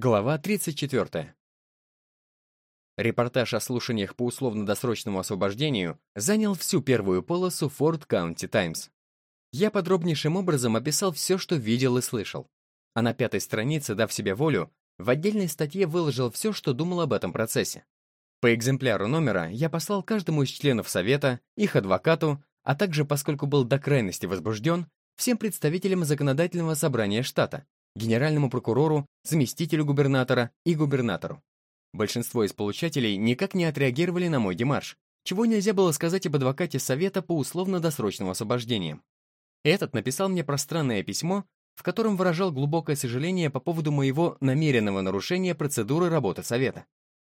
Глава 34. Репортаж о слушаниях по условно-досрочному освобождению занял всю первую полосу Ford County Times. Я подробнейшим образом описал все, что видел и слышал. А на пятой странице, дав себе волю, в отдельной статье выложил все, что думал об этом процессе. По экземпляру номера я послал каждому из членов Совета, их адвокату, а также, поскольку был до крайности возбужден, всем представителям законодательного собрания штата, генеральному прокурору, заместителю губернатора и губернатору. Большинство из получателей никак не отреагировали на мой демарш, чего нельзя было сказать об адвокате Совета по условно-досрочному освобождению. Этот написал мне пространное письмо, в котором выражал глубокое сожаление по поводу моего намеренного нарушения процедуры работы Совета.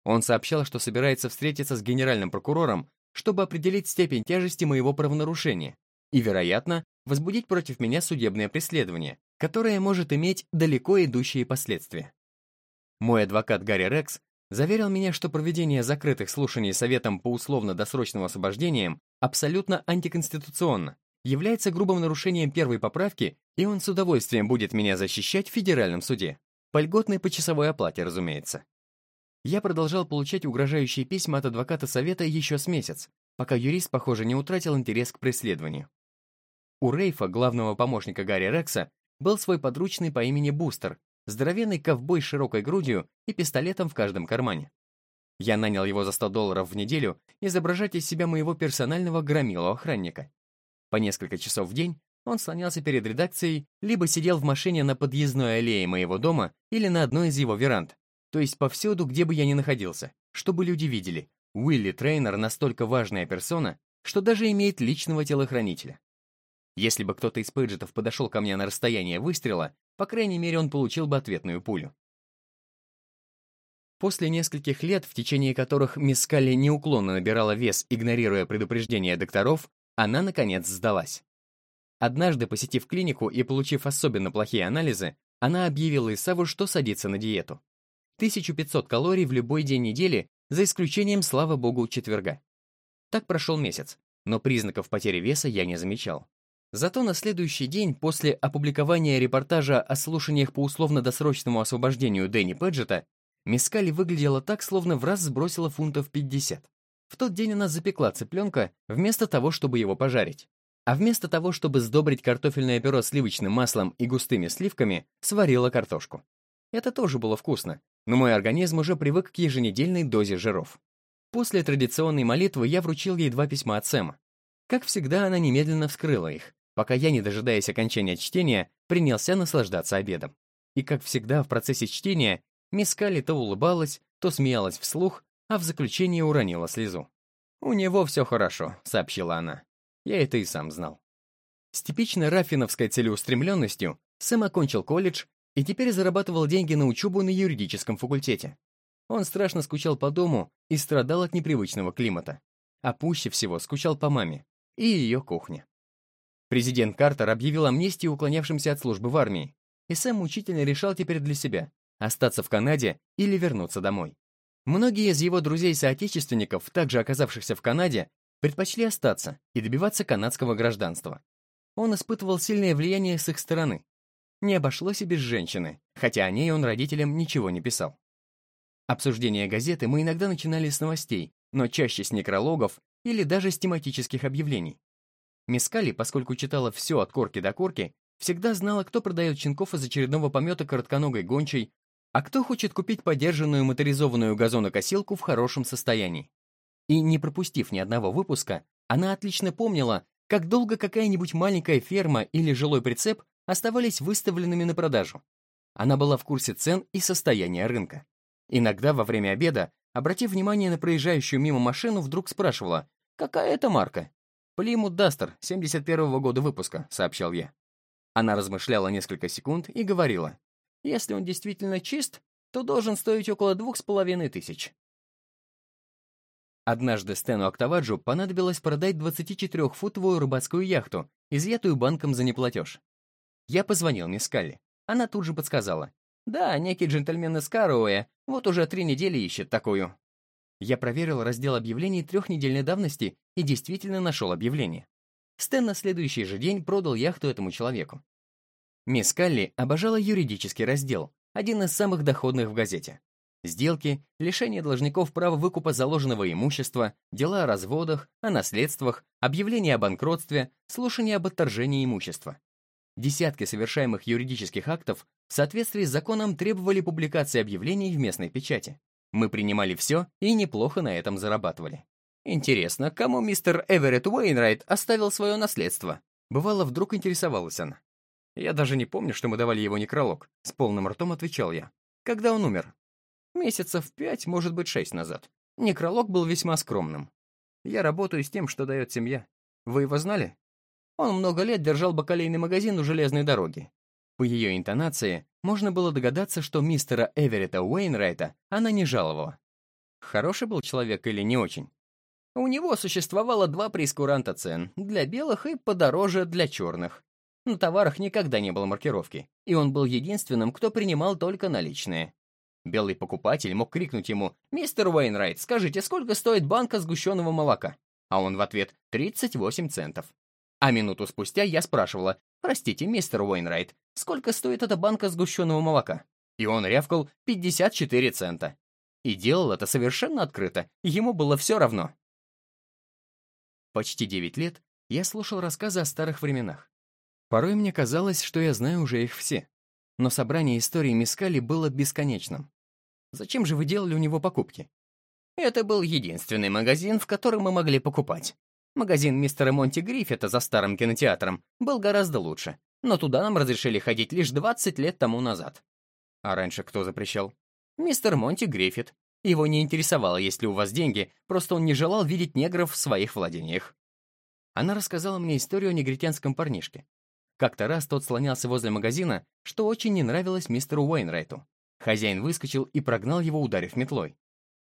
Он сообщал, что собирается встретиться с генеральным прокурором, чтобы определить степень тяжести моего правонарушения и, вероятно, возбудить против меня судебное преследование, которое может иметь далеко идущие последствия. Мой адвокат Гарри Рекс заверил меня, что проведение закрытых слушаний Советом по условно-досрочным освобождениям абсолютно антиконституционно, является грубым нарушением первой поправки, и он с удовольствием будет меня защищать в федеральном суде. По льготной почасовой оплате, разумеется. Я продолжал получать угрожающие письма от адвоката Совета еще с месяц, пока юрист, похоже, не утратил интерес к преследованию. У Рейфа, главного помощника Гарри Рекса, был свой подручный по имени Бустер, здоровенный ковбой с широкой грудью и пистолетом в каждом кармане. Я нанял его за 100 долларов в неделю изображать из себя моего персонального громилу-охранника. По несколько часов в день он слонялся перед редакцией, либо сидел в машине на подъездной аллее моего дома или на одной из его веранд, то есть повсюду, где бы я ни находился, чтобы люди видели, Уилли Трейнер настолько важная персона, что даже имеет личного телохранителя. Если бы кто-то из пейджетов подошел ко мне на расстояние выстрела, по крайней мере, он получил бы ответную пулю. После нескольких лет, в течение которых мисс Калли неуклонно набирала вес, игнорируя предупреждения докторов, она, наконец, сдалась. Однажды, посетив клинику и получив особенно плохие анализы, она объявила Исаву, что садится на диету. 1500 калорий в любой день недели, за исключением, слава богу, четверга. Так прошел месяц, но признаков потери веса я не замечал. Зато на следующий день после опубликования репортажа о слушаниях по условно-досрочному освобождению Дэнни Пэджета, Мискали выглядела так, словно в раз сбросила фунтов 50. В тот день она запекла цыпленка вместо того, чтобы его пожарить. А вместо того, чтобы сдобрить картофельное пюре сливочным маслом и густыми сливками, сварила картошку. Это тоже было вкусно, но мой организм уже привык к еженедельной дозе жиров. После традиционной молитвы я вручил ей два письма от Сэма. Как всегда, она немедленно вскрыла их, пока я, не дожидаясь окончания чтения, принялся наслаждаться обедом. И, как всегда, в процессе чтения мисс Калли то улыбалась, то смеялась вслух, а в заключение уронила слезу. «У него все хорошо», — сообщила она. Я это и сам знал. С типичной раффиновской целеустремленностью Сэм окончил колледж и теперь зарабатывал деньги на учебу на юридическом факультете. Он страшно скучал по дому и страдал от непривычного климата. А пуще всего скучал по маме и ее кухне. Президент Картер объявил амнистию уклонявшимся от службы в армии, и Сэм мучительно решал теперь для себя, остаться в Канаде или вернуться домой. Многие из его друзей-соотечественников, также оказавшихся в Канаде, предпочли остаться и добиваться канадского гражданства. Он испытывал сильное влияние с их стороны. Не обошлось и без женщины, хотя о ней он родителям ничего не писал. Обсуждение газеты мы иногда начинали с новостей, но чаще с некрологов или даже с тематических объявлений. Мискали, поскольку читала все от корки до корки, всегда знала, кто продает щенков из очередного помета коротконогой гончей, а кто хочет купить подержанную моторизованную газонокосилку в хорошем состоянии. И не пропустив ни одного выпуска, она отлично помнила, как долго какая-нибудь маленькая ферма или жилой прицеп оставались выставленными на продажу. Она была в курсе цен и состояния рынка. Иногда во время обеда, обратив внимание на проезжающую мимо машину, вдруг спрашивала, какая это марка? «Плимут Дастер, 71-го года выпуска», — сообщал я. Она размышляла несколько секунд и говорила, «Если он действительно чист, то должен стоить около двух с половиной тысяч». Однажды Стэну Октаваджу понадобилось продать 24-футовую рыбацкую яхту, изъятую банком за неплатеж. Я позвонил мисс Калли. Она тут же подсказала. «Да, некий джентльмен из Каруэя вот уже три недели ищет такую». Я проверил раздел объявлений трехнедельной давности и действительно нашел объявление. Стэн на следующий же день продал яхту этому человеку. Мисс Калли обожала юридический раздел, один из самых доходных в газете. Сделки, лишение должников права выкупа заложенного имущества, дела о разводах, о наследствах, объявление о банкротстве, слушание об отторжении имущества. Десятки совершаемых юридических актов в соответствии с законом требовали публикации объявлений в местной печати. Мы принимали все и неплохо на этом зарабатывали. Интересно, кому мистер Эверетт Уэйнрайт оставил свое наследство? Бывало, вдруг интересовалась она. Я даже не помню, что мы давали его некролог. С полным ртом отвечал я. Когда он умер? Месяцев пять, может быть, шесть назад. Некролог был весьма скромным. Я работаю с тем, что дает семья. Вы его знали? Он много лет держал бакалейный магазин у железной дороги. По ее интонации можно было догадаться, что мистера Эверетта Уэйнрайта она не жаловала. Хороший был человек или не очень? У него существовало два прескуранта цен, для белых и подороже для черных. На товарах никогда не было маркировки, и он был единственным, кто принимал только наличные. Белый покупатель мог крикнуть ему «Мистер Уэйнрайт, скажите, сколько стоит банка сгущенного молока?» А он в ответ «38 центов». А минуту спустя я спрашивала «Простите, мистер Уэйнрайт, сколько стоит эта банка сгущенного молока?» И он рявкал «54 цента». И делал это совершенно открыто, ему было все равно. Почти 9 лет я слушал рассказы о старых временах. Порой мне казалось, что я знаю уже их все но собрание историй Мискали было бесконечным. Зачем же вы делали у него покупки? Это был единственный магазин, в котором мы могли покупать. Магазин мистера Монти Гриффита за старым кинотеатром был гораздо лучше, но туда нам разрешили ходить лишь 20 лет тому назад. А раньше кто запрещал? Мистер Монти Гриффит. Его не интересовало, есть ли у вас деньги, просто он не желал видеть негров в своих владениях. Она рассказала мне историю о негритянском парнишке. Как-то раз тот слонялся возле магазина, что очень не нравилось мистеру Уэйнрайту. Хозяин выскочил и прогнал его, ударив метлой.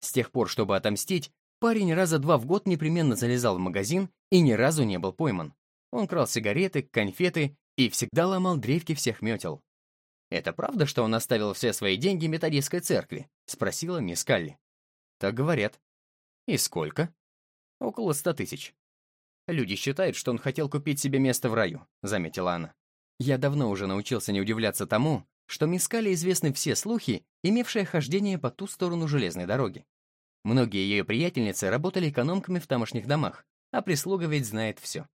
С тех пор, чтобы отомстить, парень раза два в год непременно залезал в магазин и ни разу не был пойман. Он крал сигареты, конфеты и всегда ломал древки всех метел. «Это правда, что он оставил все свои деньги методистской церкви?» — спросила мисс Калли. «Так говорят». «И сколько?» «Около ста тысяч». Люди считают, что он хотел купить себе место в раю», — заметила она. Я давно уже научился не удивляться тому, что Мискале известны все слухи, имевшие хождение по ту сторону железной дороги. Многие ее приятельницы работали экономками в тамошних домах, а прислуга ведь знает все.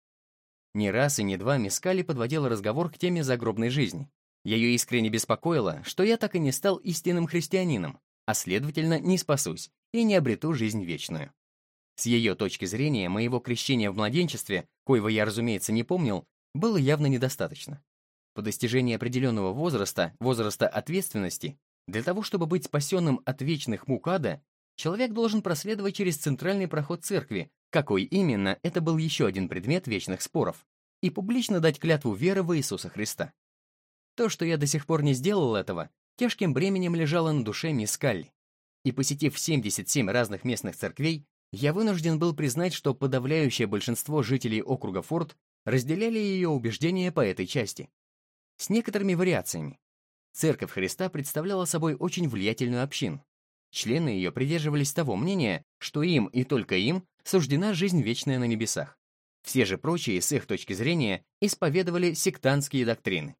Ни раз и ни два Мискали подводила разговор к теме загробной жизни. Ее искренне беспокоило, что я так и не стал истинным христианином, а следовательно, не спасусь и не обрету жизнь вечную. С ее точки зрения, моего крещения в младенчестве, коего я, разумеется, не помнил, было явно недостаточно. По достижении определенного возраста, возраста ответственности, для того, чтобы быть спасенным от вечных мук ада, человек должен проследовать через центральный проход церкви, какой именно, это был еще один предмет вечных споров, и публично дать клятву веры в Иисуса Христа. То, что я до сих пор не сделал этого, тяжким бременем лежало на душе мисс Калли. И посетив 77 разных местных церквей, я вынужден был признать, что подавляющее большинство жителей округа Форд разделяли ее убеждения по этой части. С некоторыми вариациями. Церковь Христа представляла собой очень влиятельную общину. Члены ее придерживались того мнения, что им и только им суждена жизнь вечная на небесах. Все же прочие, с их точки зрения, исповедовали сектантские доктрины.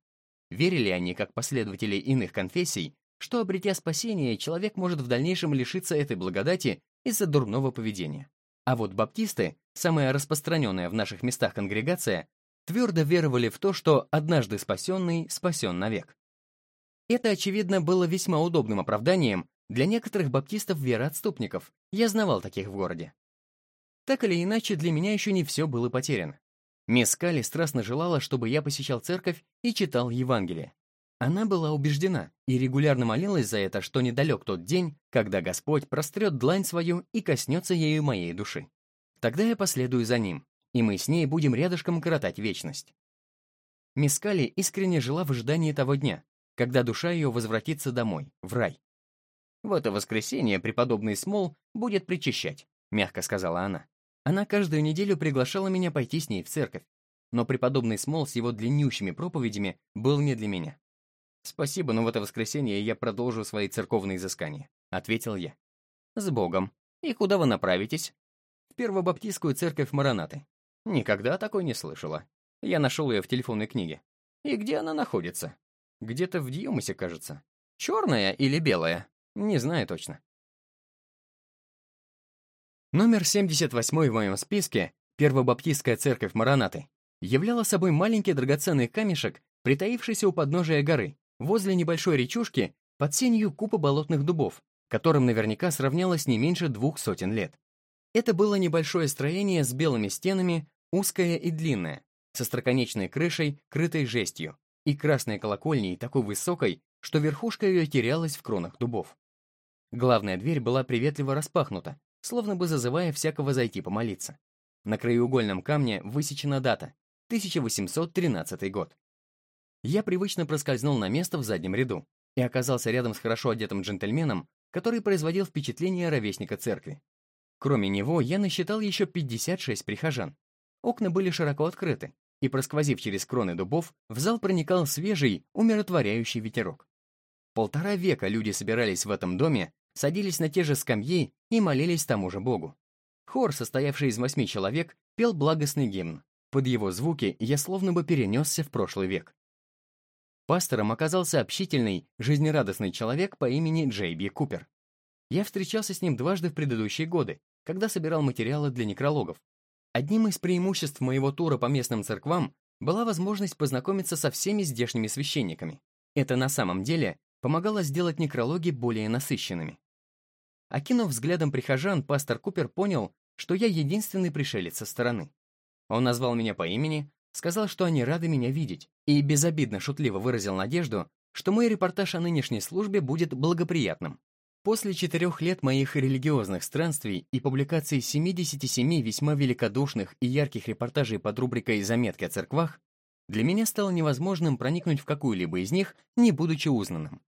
Верили они, как последователи иных конфессий, что, обретя спасение, человек может в дальнейшем лишиться этой благодати из-за дурного поведения. А вот баптисты, самая распространенная в наших местах конгрегация, твердо веровали в то, что однажды спасенный спасен навек. Это, очевидно, было весьма удобным оправданием для некоторых баптистов-вероотступников, я знавал таких в городе. Так или иначе, для меня еще не все было потеряно. Мисс Калли страстно желала, чтобы я посещал церковь и читал Евангелие. Она была убеждена и регулярно молилась за это, что недалек тот день, когда Господь прострет длань свою и коснется ею моей души. Тогда я последую за ним, и мы с ней будем рядышком коротать вечность. Мискали искренне жила в ожидании того дня, когда душа ее возвратится домой, в рай. «В это воскресенье преподобный Смол будет причащать», — мягко сказала она. Она каждую неделю приглашала меня пойти с ней в церковь, но преподобный Смол с его длиннющими проповедями был не для меня. «Спасибо, но в это воскресенье я продолжу свои церковные изыскания», — ответил я. «С Богом. И куда вы направитесь?» «В Первобаптистскую церковь Маранаты». «Никогда такой не слышала. Я нашел ее в телефонной книге». «И где она находится?» «Где-то в Дьюмасе, кажется». Черная или белая? Не знаю точно. Номер 78 в моем списке, Первобаптистская церковь Маранаты, являла собой маленький драгоценный камешек, притаившийся у подножия горы, возле небольшой речушки, под сенью купа болотных дубов, которым наверняка сравнялось не меньше двух сотен лет. Это было небольшое строение с белыми стенами, узкое и длинное, со строконечной крышей, крытой жестью, и красной колокольней такой высокой, что верхушка ее терялась в кронах дубов. Главная дверь была приветливо распахнута, словно бы зазывая всякого зайти помолиться. На краеугольном камне высечена дата — 1813 год. Я привычно проскользнул на место в заднем ряду и оказался рядом с хорошо одетым джентльменом, который производил впечатление ровесника церкви. Кроме него, я насчитал еще 56 прихожан. Окна были широко открыты, и, просквозив через кроны дубов, в зал проникал свежий, умиротворяющий ветерок. Полтора века люди собирались в этом доме, садились на те же скамьи и молились тому же Богу. Хор, состоявший из восьми человек, пел благостный гимн. Под его звуки я словно бы перенесся в прошлый век. Пастором оказался общительный, жизнерадостный человек по имени Джей Би Купер. Я встречался с ним дважды в предыдущие годы, когда собирал материалы для некрологов. Одним из преимуществ моего тура по местным церквам была возможность познакомиться со всеми здешними священниками. Это на самом деле помогало сделать некрологи более насыщенными. Окинув взглядом прихожан, пастор Купер понял, что я единственный пришелец со стороны. Он назвал меня по имени, сказал, что они рады меня видеть, и безобидно шутливо выразил надежду, что мой репортаж о нынешней службе будет благоприятным. После четырех лет моих религиозных странствий и публикации 77 весьма великодушных и ярких репортажей под рубрикой «Заметки о церквах», для меня стало невозможным проникнуть в какую-либо из них, не будучи узнанным.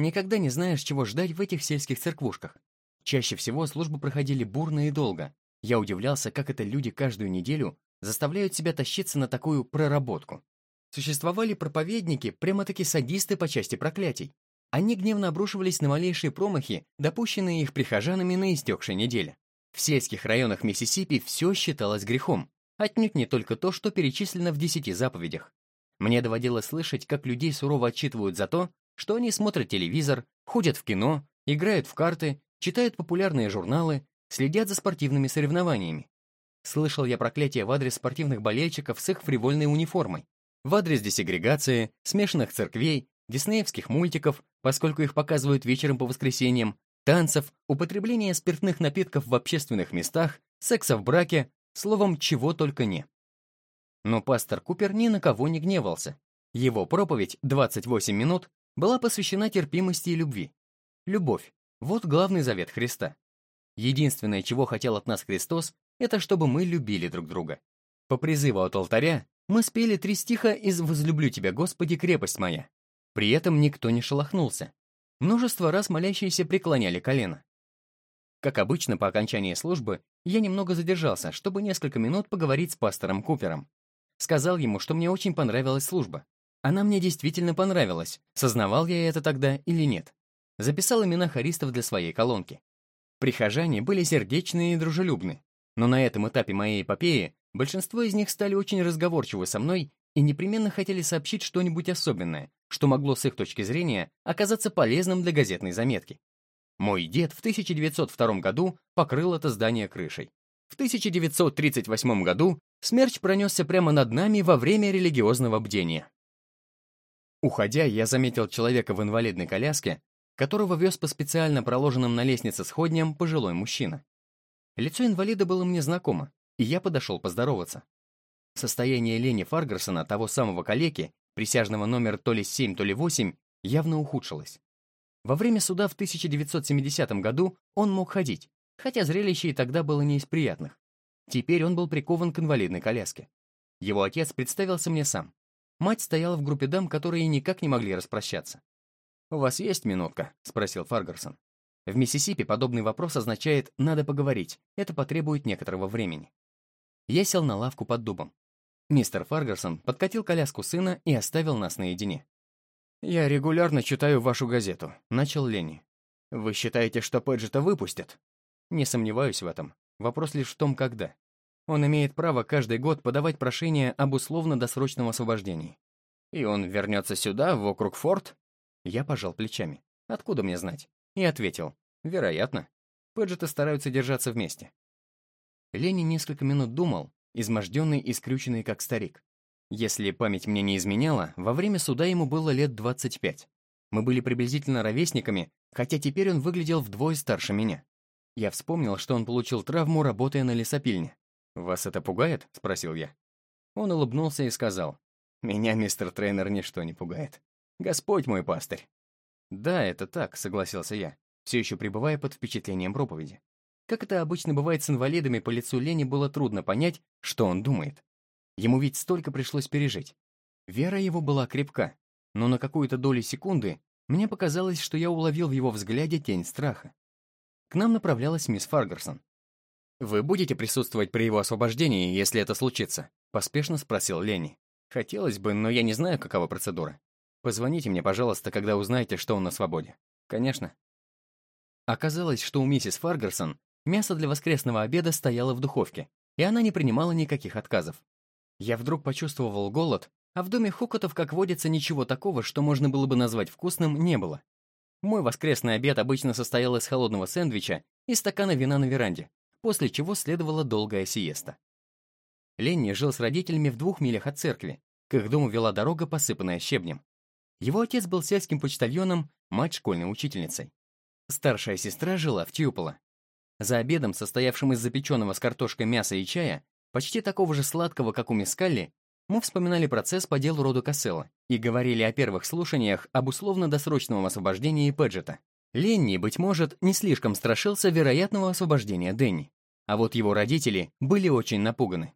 Никогда не знаешь, чего ждать в этих сельских церквушках. Чаще всего службы проходили бурно и долго. Я удивлялся, как это люди каждую неделю заставляют себя тащиться на такую проработку. Существовали проповедники, прямо-таки садисты по части проклятий. Они гневно обрушивались на малейшие промахи, допущенные их прихожанами на истекшей неделе. В сельских районах Миссисипи все считалось грехом, отнюдь не только то, что перечислено в десяти заповедях. Мне доводилось слышать, как людей сурово отчитывают за то, что они смотрят телевизор, ходят в кино, играют в карты, читают популярные журналы, следят за спортивными соревнованиями. Слышал я проклятия в адрес спортивных болельщиков с их фривольной униформой, в адрес десегрегации, смешанных церквей, диснеевских мультиков, поскольку их показывают вечером по воскресеньям, танцев, употребления спиртных напитков в общественных местах, секса в браке, словом, чего только не. Но пастор Купер ни на кого не гневался. Его проповедь, 28 минут, была посвящена терпимости и любви. Любовь — вот главный завет Христа. Единственное, чего хотел от нас Христос, это чтобы мы любили друг друга. По призыву от алтаря мы спели три стиха из «Возлюблю тебя, Господи, крепость моя». При этом никто не шелохнулся. Множество раз молящиеся преклоняли колено. Как обычно, по окончании службы я немного задержался, чтобы несколько минут поговорить с пастором Купером. Сказал ему, что мне очень понравилась служба. Она мне действительно понравилась, сознавал я это тогда или нет. Записал имена хористов для своей колонки. Прихожане были сердечные и дружелюбны, но на этом этапе моей эпопеи Большинство из них стали очень разговорчивы со мной и непременно хотели сообщить что-нибудь особенное, что могло с их точки зрения оказаться полезным для газетной заметки. Мой дед в 1902 году покрыл это здание крышей. В 1938 году смерч пронесся прямо над нами во время религиозного бдения. Уходя, я заметил человека в инвалидной коляске, которого вез по специально проложенным на лестнице сходням пожилой мужчина. Лицо инвалида было мне знакомо, и я подошел поздороваться. Состояние Лени Фаргарсона, того самого калеки, присяжного номер то ли 7, то ли 8, явно ухудшилось. Во время суда в 1970 году он мог ходить, хотя зрелище и тогда было не из приятных. Теперь он был прикован к инвалидной коляске. Его отец представился мне сам. Мать стояла в группе дам, которые никак не могли распрощаться. «У вас есть минутка?» — спросил Фаргарсон. В Миссисипи подобный вопрос означает «надо поговорить», это потребует некоторого времени. Я сел на лавку под дубом. Мистер Фаргарсон подкатил коляску сына и оставил нас наедине. «Я регулярно читаю вашу газету», — начал Ленни. «Вы считаете, что Пэджета выпустят?» «Не сомневаюсь в этом. Вопрос лишь в том, когда. Он имеет право каждый год подавать прошение об условно-досрочном освобождении. И он вернется сюда, в округ Форт?» Я пожал плечами. Откуда мне знать? И ответил. Вероятно. Пэджеты стараются держаться вместе. Ленни несколько минут думал, изможденный и скрюченный, как старик. Если память мне не изменяла, во время суда ему было лет 25. Мы были приблизительно ровесниками, хотя теперь он выглядел вдвое старше меня. Я вспомнил, что он получил травму, работая на лесопильне. «Вас это пугает?» — спросил я. Он улыбнулся и сказал, «Меня, мистер тренер, ничто не пугает. Господь мой пастырь». «Да, это так», — согласился я, все еще пребывая под впечатлением проповеди. Как это обычно бывает с инвалидами, по лицу Лени было трудно понять, что он думает. Ему ведь столько пришлось пережить. Вера его была крепка, но на какую-то долю секунды мне показалось, что я уловил в его взгляде тень страха. К нам направлялась мисс Фаргарсон. «Вы будете присутствовать при его освобождении, если это случится?» — поспешно спросил Ленни. «Хотелось бы, но я не знаю, какова процедура. Позвоните мне, пожалуйста, когда узнаете, что он на свободе». «Конечно». Оказалось, что у миссис Фаргарсон мясо для воскресного обеда стояло в духовке, и она не принимала никаких отказов. Я вдруг почувствовал голод, а в доме Хукотов, как водится, ничего такого, что можно было бы назвать вкусным, не было. Мой воскресный обед обычно состоял из холодного сэндвича и стакана вина на веранде, после чего следовала долгая сиеста. Ленни жил с родителями в двух милях от церкви. К их дому вела дорога, посыпанная щебнем. Его отец был сельским почтальоном, мать школьной учительницей. Старшая сестра жила в Тьюполо. За обедом, состоявшим из запеченного с картошкой мяса и чая, почти такого же сладкого, как у Мискалли, мы вспоминали процесс по делу рода Касселла и говорили о первых слушаниях об условно-досрочном освобождении Пэджета. Ленни, быть может, не слишком страшился вероятного освобождения Дэнни. А вот его родители были очень напуганы.